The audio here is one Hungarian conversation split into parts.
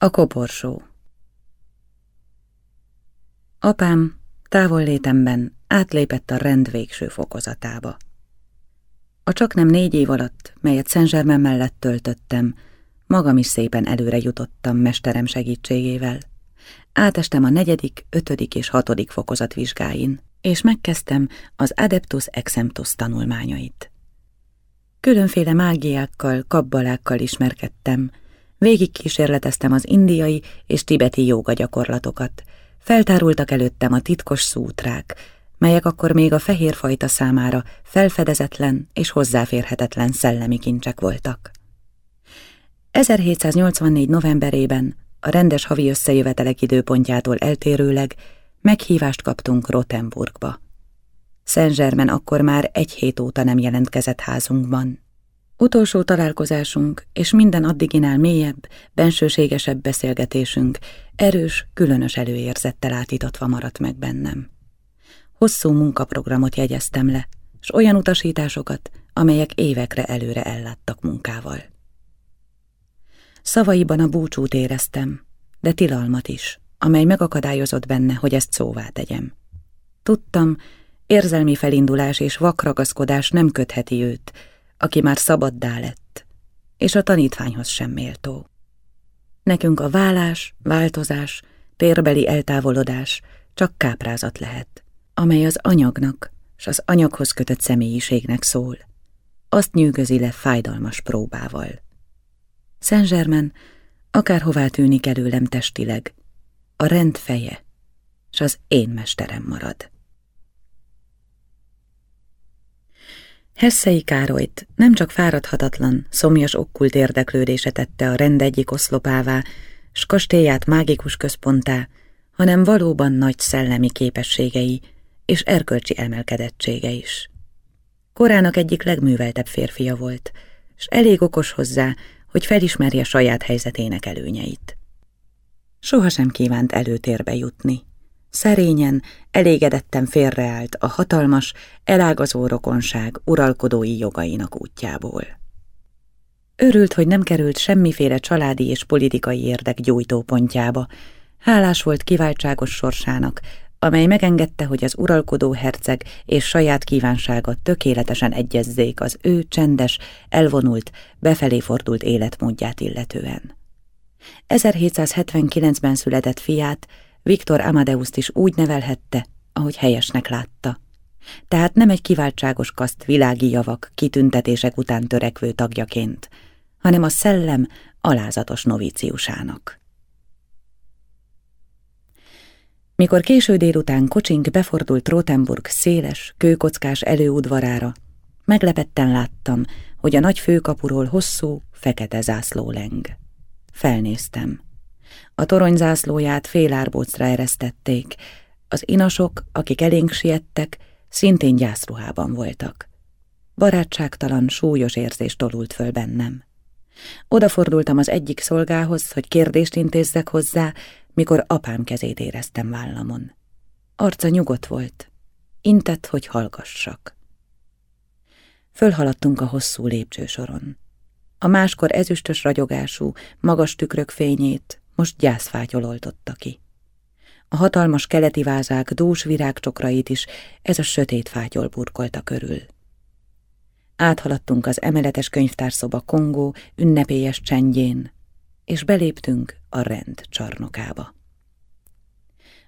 A koporsó Apám távol létemben átlépett a rend végső fokozatába. A csak nem négy év alatt, melyet Szent mellett töltöttem, magam is szépen előre jutottam mesterem segítségével. Átestem a negyedik, ötödik és hatodik fokozat vizsgáin, és megkezdtem az Adeptus Exemptus tanulmányait. Különféle mágiákkal, kabbalákkal ismerkedtem, végig kísérleteztem az indiai és tibeti jóga gyakorlatokat, feltárultak előttem a titkos szútrák, melyek akkor még a fehérfajta számára felfedezetlen és hozzáférhetetlen szellemi kincsek voltak. 1784. novemberében a rendes havi összejövetelek időpontjától eltérőleg meghívást kaptunk Rotenburgba. Szent akkor már egy hét óta nem jelentkezett házunkban. Utolsó találkozásunk és minden addiginál mélyebb, bensőségesebb beszélgetésünk erős, különös előérzettel átítatva maradt meg bennem. Hosszú munkaprogramot jegyeztem le, s olyan utasításokat, amelyek évekre előre elláttak munkával. Szavaiban a búcsút éreztem, de tilalmat is, amely megakadályozott benne, hogy ezt szóvá tegyem. Tudtam, érzelmi felindulás és vakragaszkodás nem kötheti őt, aki már szabaddá lett, és a tanítványhoz sem méltó. Nekünk a válás, változás, térbeli eltávolodás csak káprázat lehet, amely az anyagnak s az anyaghoz kötött személyiségnek szól. Azt nyűgözi le fájdalmas próbával. Szent akárhová tűnik előlem testileg, a rend feje, s az én mesterem marad. Hessei Károlyt nem csak fáradhatatlan, szomjas okkult érdeklődése tette a rend egyik oszlopává, s kastélyát mágikus központá, hanem valóban nagy szellemi képességei és erkölcsi emelkedettsége is. Korának egyik legműveltebb férfia volt, s elég okos hozzá, hogy felismerje saját helyzetének előnyeit. Sohasem kívánt előtérbe jutni. Szerényen, elégedetten félreállt a hatalmas, elágazó rokonság uralkodói jogainak útjából. Örült, hogy nem került semmiféle családi és politikai érdek gyújtópontjába. Hálás volt kiváltságos sorsának, amely megengedte, hogy az uralkodó herceg és saját kívánsága tökéletesen egyezzék az ő csendes, elvonult, befelé fordult életmódját illetően. 1779-ben született fiát Viktor Amadeuszt is úgy nevelhette, ahogy helyesnek látta. Tehát nem egy kiváltságos kaszt világi javak, kitüntetések után törekvő tagjaként, hanem a szellem alázatos novíciusának. Mikor késő délután kocsink befordult Rotenburg széles, kőkockás előudvarára, meglepetten láttam, hogy a nagy főkapuról hosszú, fekete zászló leng. Felnéztem. A torony zászlóját fél árbócra eresztették. Az inasok, akik elénk siettek, szintén gyászruhában voltak. Barátságtalan, súlyos érzés tolult föl bennem. Odafordultam az egyik szolgához, hogy kérdést intézzek hozzá, mikor apám kezét éreztem vállamon. Arca nyugodt volt, intett, hogy hallgassak. Fölhaladtunk a hosszú lépcsősoron. A máskor ezüstös ragyogású, magas tükrök fényét most gyászfátyol oltotta ki. A hatalmas keleti vázák dús virágcsokrait is ez a sötét fátyol burkolta körül. Áthaladtunk az emeletes könyvtárszoba Kongó ünnepélyes csendjén, és beléptünk a rend csarnokába.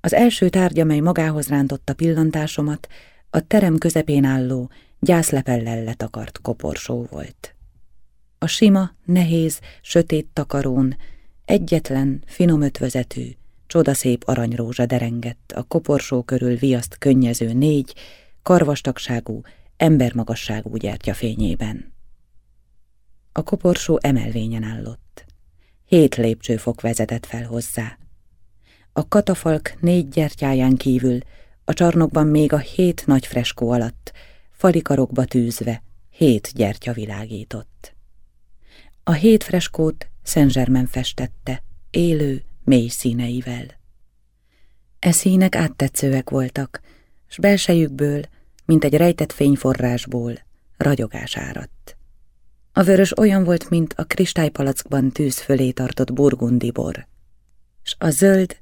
Az első tárgy, mely magához rántotta pillantásomat, a terem közepén álló, gyászlepellel letakart koporsó volt. A sima, nehéz, sötét takarón egyetlen, finom ötvözetű, csodaszép aranyrózsa derengett a koporsó körül viaszt könnyező négy, karvastagságú, embermagasságú gyertya fényében. A koporsó emelvényen állott. Hét lépcsőfok vezetett fel hozzá. A katafalk négy gyertyáján kívül, a csarnokban még a hét nagy freskó alatt, falikarokba tűzve, hét gyertya világított. A hét freskót Szent festette, élő, mély színeivel. E színek áttetszőek voltak, s belsejükből, mint egy rejtett fényforrásból, ragyogás áradt. A vörös olyan volt, mint a kristálypalackban tűz fölé tartott burgundi bor. s a zöld,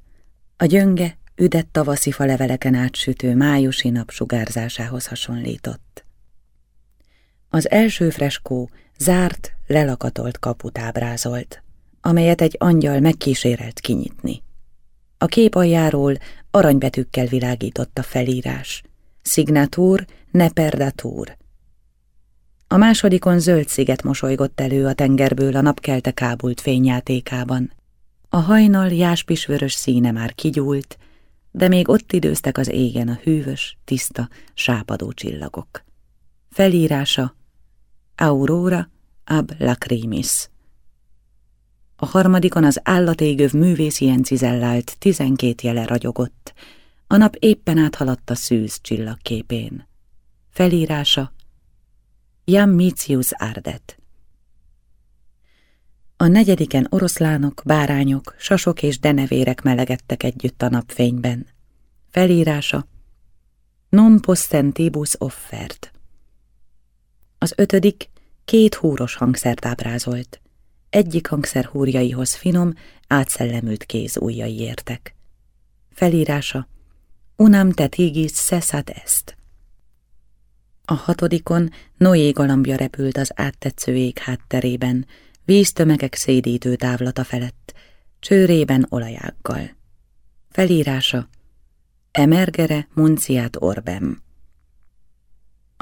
a gyönge, üdett tavaszi faleveleken átsütő májusi nap sugárzásához hasonlított. Az első freskó zárt, lelakatolt kaput ábrázolt, amelyet egy angyal megkísérelt kinyitni. A kép aljáról aranybetűkkel világított a felírás. Signatur, ne perdatur. A másodikon zöld sziget mosolygott elő a tengerből a napkelte kábult fényjátékában. A hajnal jáspisvörös színe már kigyúlt, de még ott időztek az égen a hűvös, tiszta, sápadó csillagok. Felírása Aurora ab lacrimis. A harmadikon az állatégöv művész ilyen tizenkét jele ragyogott, a nap éppen áthaladt a szűz csillagképén. Felírása Jam Micius Ardet. A negyediken oroszlánok, bárányok, sasok és denevérek melegedtek együtt a napfényben. Felírása Non postentibus offert. Az ötödik két húros hangszert ábrázolt. Egyik hangszer húrjaihoz finom, átszellemült kéz ujjai értek. Felírása Unam tetigis sesat est. A hatodikon Noé galambja repült az áttetsző ég hátterében, víztömegek szédítő távlata felett, csőrében olajággal. Felírása Emergere munciát orbem.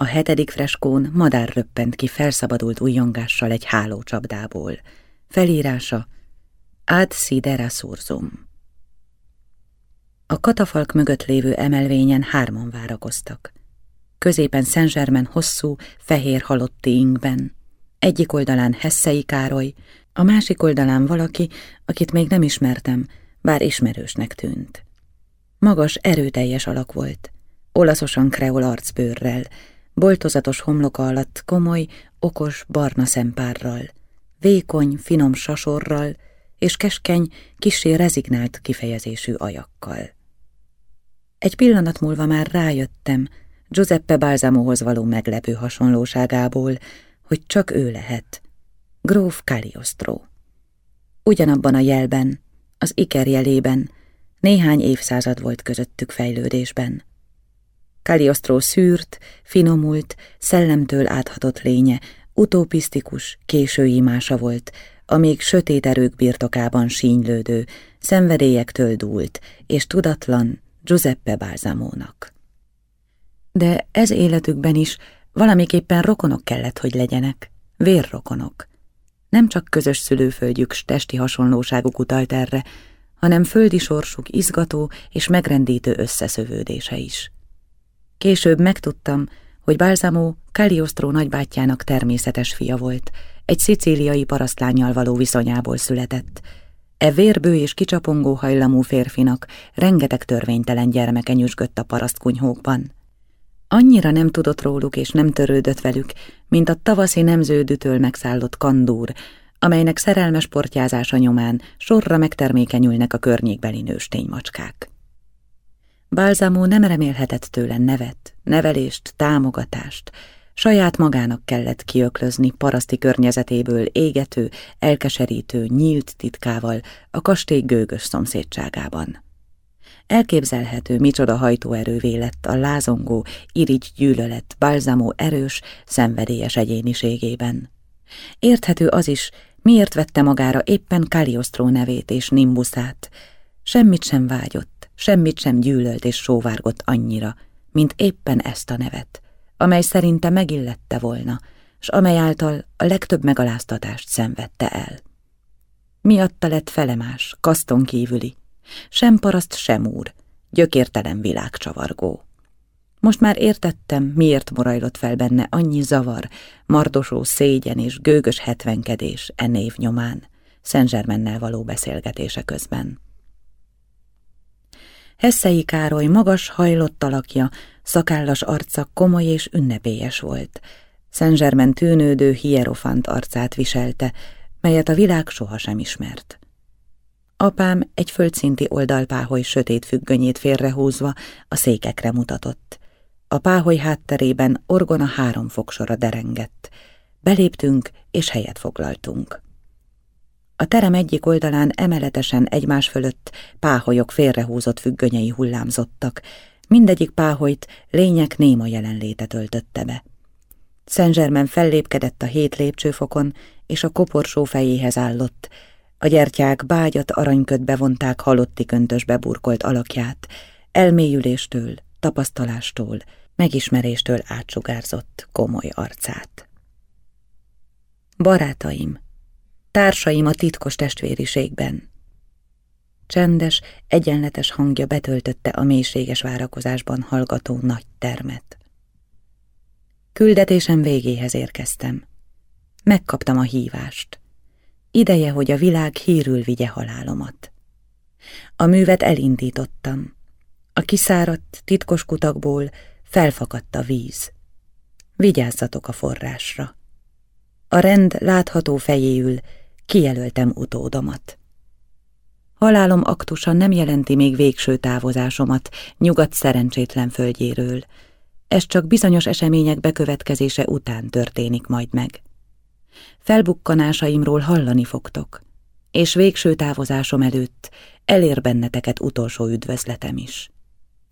A hetedik freskón madár röppent ki felszabadult újjongással egy hálócsapdából. Felírása Ad sidera surzum. A katafalk mögött lévő emelvényen hárman várakoztak. Középen Szent hosszú, fehér halotti ingben. Egyik oldalán Hessei Károly, a másik oldalán valaki, akit még nem ismertem, bár ismerősnek tűnt. Magas, erőteljes alak volt, olaszosan kreol arcbőrrel, boltozatos homloka alatt komoly, okos, barna szempárral, vékony, finom sasorral és keskeny, kisé rezignált kifejezésű ajakkal. Egy pillanat múlva már rájöttem Giuseppe Balzamohoz való meglepő hasonlóságából, hogy csak ő lehet. Gróf Cagliostro. Ugyanabban a jelben, az Iker jelében, néhány évszázad volt közöttük fejlődésben. Cagliostro szűrt, finomult, szellemtől áthatott lénye, utopisztikus, késői mása volt, a még sötét erők birtokában sínylődő, szenvedélyektől dúlt és tudatlan Giuseppe Balzamónak. De ez életükben is valamiképpen rokonok kellett, hogy legyenek, vérrokonok. Nem csak közös szülőföldjük s testi hasonlóságuk utalt erre, hanem földi sorsuk izgató és megrendítő összeszövődése is. Később megtudtam, hogy Balzamo Cagliostro nagybátyjának természetes fia volt, egy szicíliai parasztlányjal való viszonyából született. E vérbő és kicsapongó hajlamú férfinak rengeteg törvénytelen gyermeke nyüzsgött a parasztkunyhókban. Annyira nem tudott róluk és nem törődött velük, mint a tavaszi nemződütől megszállott kandúr, amelynek szerelmes portyázása nyomán sorra megtermékenyülnek a környékbeli nősténymacskák. Balzamó nem remélhetett tőle nevet, nevelést, támogatást, saját magának kellett kiöklözni paraszti környezetéből égető, elkeserítő, nyílt titkával a kastély gőgös szomszédságában. Elképzelhető, micsoda hajtóerővé lett a lázongó, irigy gyűlölet balzamó erős, szenvedélyes egyéniségében. Érthető az is, miért vette magára éppen Kaliosztró nevét és Nimbuszát. Semmit sem vágyott, semmit sem gyűlölt és sóvárgott annyira, mint éppen ezt a nevet, amely szerinte megillette volna, s amely által a legtöbb megaláztatást szenvedte el. Miatta lett felemás, kaszton kívüli, sem paraszt, sem úr, gyökértelen világcsavargó. Most már értettem, miért morajlott fel benne annyi zavar, mardosó szégyen és gőgös hetvenkedés e név nyomán, Szent való beszélgetése közben. Hessei Károly magas, hajlott alakja, szakállas arca komoly és ünnepélyes volt. Szent tűnődő hierofant arcát viselte, melyet a világ sohasem ismert. Apám egy földszinti oldalpáholy sötét függönyét félrehúzva a székekre mutatott. A páholy hátterében orgona három fogsora derengett. Beléptünk, és helyet foglaltunk. A terem egyik oldalán emeletesen egymás fölött páholyok félrehúzott függönyei hullámzottak, mindegyik páholyt lények néma jelenléte töltötte be. Szent fellépkedett a hét lépcsőfokon, és a koporsó fejéhez állott. A gyertyák bágyat aranyködbe vonták halotti köntösbe burkolt alakját, elmélyüléstől, tapasztalástól, megismeréstől átsugárzott komoly arcát. Barátaim, társaim a titkos testvériségben. Csendes, egyenletes hangja betöltötte a mélységes várakozásban hallgató nagy termet. Küldetésem végéhez érkeztem. Megkaptam a hívást. Ideje, hogy a világ hírül vigye halálomat. A művet elindítottam. A kiszáradt, titkos kutakból felfakadt a víz. Vigyázzatok a forrásra. A rend látható fejéül kijelöltem utódomat. Halálom aktusa nem jelenti még végső távozásomat nyugat szerencsétlen földjéről. Ez csak bizonyos események bekövetkezése után történik majd meg. Felbukkanásaimról hallani fogtok, és végső távozásom előtt elér benneteket utolsó üdvözletem is.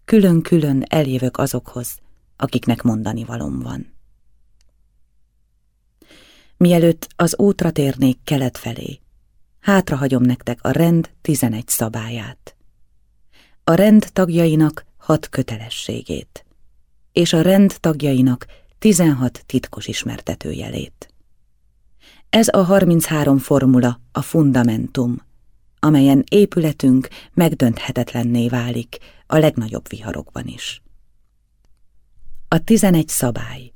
Külön-külön eljövök azokhoz, akiknek mondani valom van. Mielőtt az útra térnék kelet felé, hátrahagyom nektek a rend tizenegy szabályát. A rend tagjainak hat kötelességét, és a rend tagjainak tizenhat titkos ismertetőjelét. Ez a 33 formula a fundamentum, amelyen épületünk megdönthetetlenné válik a legnagyobb viharokban is. A tizenegy szabály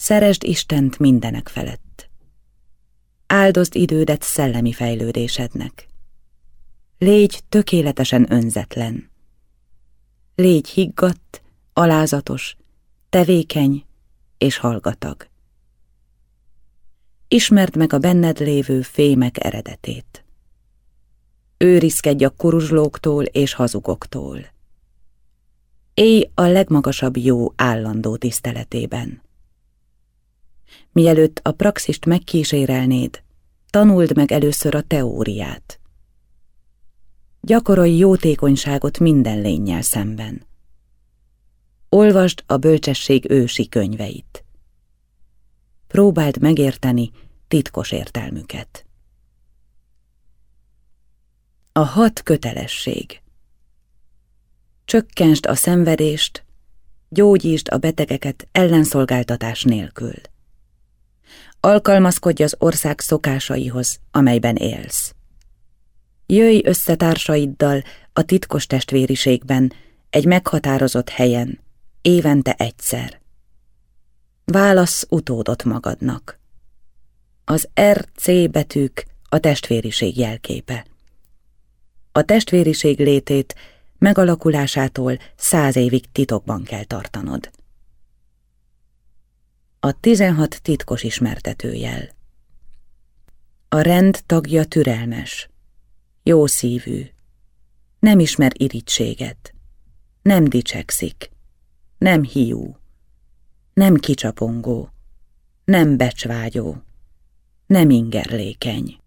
Szeresd Istent mindenek felett. Áldozd idődet szellemi fejlődésednek. Légy tökéletesen önzetlen. Légy higgadt, alázatos, tevékeny és hallgatag. Ismerd meg a benned lévő fémek eredetét. Őrizkedj a kuruzslóktól és hazugoktól. Élj a legmagasabb jó állandó tiszteletében. Mielőtt a praxist megkísérelnéd, tanuld meg először a teóriát. Gyakorolj jótékonyságot minden lényel szemben. Olvasd a bölcsesség ősi könyveit. Próbáld megérteni titkos értelmüket. A hat kötelesség Csökkentsd a szenvedést, gyógyítsd a betegeket ellenszolgáltatás nélkül. Alkalmazkodj az ország szokásaihoz, amelyben élsz. Jöjj össze társaiddal a titkos testvériségben, egy meghatározott helyen, évente egyszer. Válasz utódot magadnak. Az RC betűk a testvériség jelképe. A testvériség létét megalakulásától száz évig titokban kell tartanod. A 16 titkos ismertetőjel. A rend tagja türelmes, jó szívű, nem ismer irítséget, nem dicsekszik, nem hiú, nem kicsapongó, nem becsvágyó, nem ingerlékeny,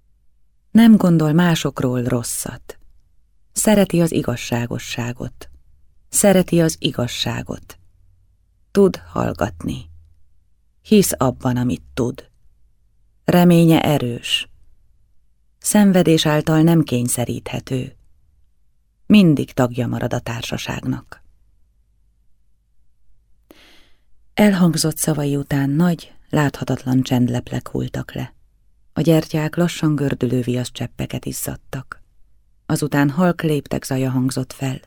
nem gondol másokról rosszat, szereti az igazságosságot, szereti az igazságot, tud hallgatni hisz abban, amit tud. Reménye erős. Szenvedés által nem kényszeríthető. Mindig tagja marad a társaságnak. Elhangzott szavai után nagy, láthatatlan csendleplek hultak le. A gyertyák lassan gördülő viasz cseppeket izzadtak. Azután halk léptek zaja hangzott fel.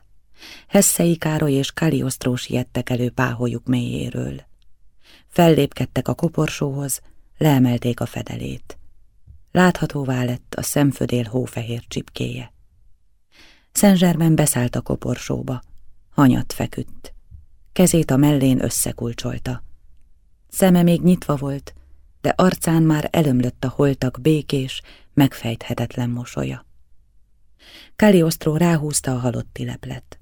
Hesszei Károly és Kaliosztró siettek elő páholyuk mélyéről. Fellépkedtek a koporsóhoz, leemelték a fedelét. Láthatóvá lett a szemfödél hófehér csipkéje. Szent beszállt a koporsóba, hanyat feküdt. Kezét a mellén összekulcsolta. Szeme még nyitva volt, de arcán már elömlött a holtak békés, megfejthetetlen mosolya. Kaliosztró ráhúzta a halotti leplet.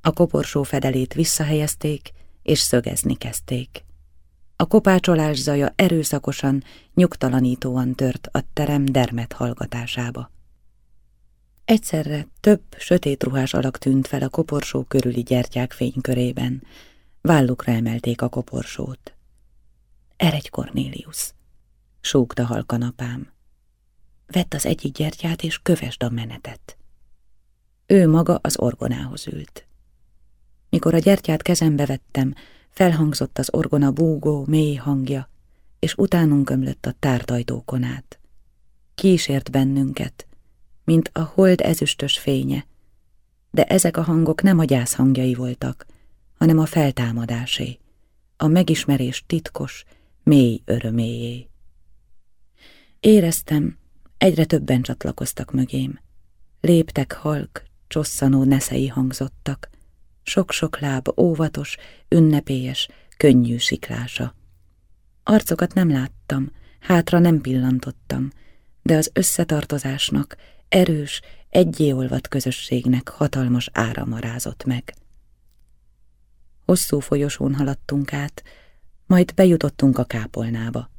A koporsó fedelét visszahelyezték, és szögezni kezdték. A kopácsolás zaja erőszakosan, nyugtalanítóan tört a terem dermet hallgatásába. Egyszerre több sötét ruhás alak tűnt fel a koporsó körüli gyertyák fénykörében. Vállukra emelték a koporsót. Eredj, Cornélius! súgta halkan apám. Vett az egyik gyertyát, és kövesd a menetet. Ő maga az orgonához ült. Mikor a gyertyát kezembe vettem, felhangzott az orgona búgó, mély hangja, és utánunk ömlött a tártajtókon át. Kísért bennünket, mint a hold ezüstös fénye, de ezek a hangok nem a gyász hangjai voltak, hanem a feltámadásé, a megismerés titkos, mély öröméjé. Éreztem, egyre többen csatlakoztak mögém. Léptek halk, csosszanó neszei hangzottak, sok-sok láb óvatos, ünnepélyes, könnyű siklása. Arcokat nem láttam, hátra nem pillantottam, de az összetartozásnak, erős, egyéolvat közösségnek hatalmas ára marázott meg. Hosszú folyosón haladtunk át, majd bejutottunk a kápolnába.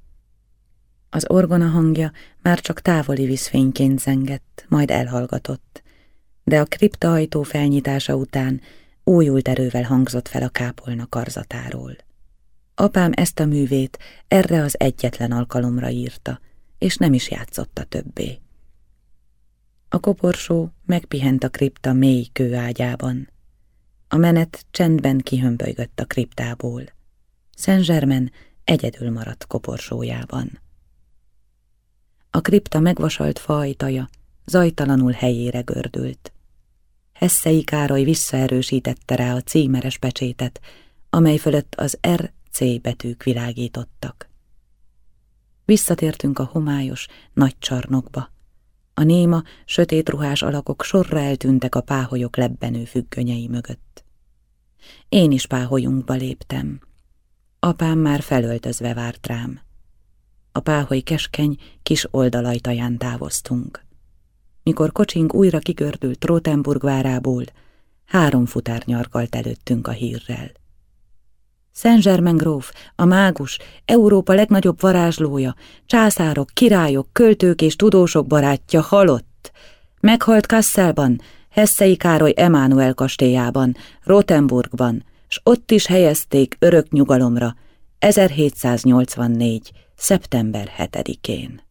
Az orgona hangja már csak távoli vízfényként zengett, majd elhallgatott, de a kripta ajtó felnyitása után újult erővel hangzott fel a kápolna karzatáról. Apám ezt a művét erre az egyetlen alkalomra írta, és nem is játszotta többé. A koporsó megpihent a kripta mély kőágyában. A menet csendben kihömbölygött a kriptából. Saint-Germain egyedül maradt koporsójában. A kripta megvasalt fajtaja zajtalanul helyére gördült. Hesszei Károly visszaerősítette rá a címeres pecsétet, amely fölött az RC betűk világítottak. Visszatértünk a homályos, nagy csarnokba. A néma, sötét ruhás alakok sorra eltűntek a páholyok lebbenő függönyei mögött. Én is páholyunkba léptem. Apám már felöltözve várt rám. A páholy keskeny, kis oldalajtaján távoztunk. Mikor kocsink újra kigördült Rotenburg várából, három futár nyarkalt előttünk a hírrel. Saint-Germain gróf, a mágus, Európa legnagyobb varázslója, császárok, királyok, költők és tudósok barátja halott. Meghalt Kasselban, Hessei Károly Emánuel kastélyában, Rotenburgban, s ott is helyezték örök nyugalomra 1784. szeptember 7-én.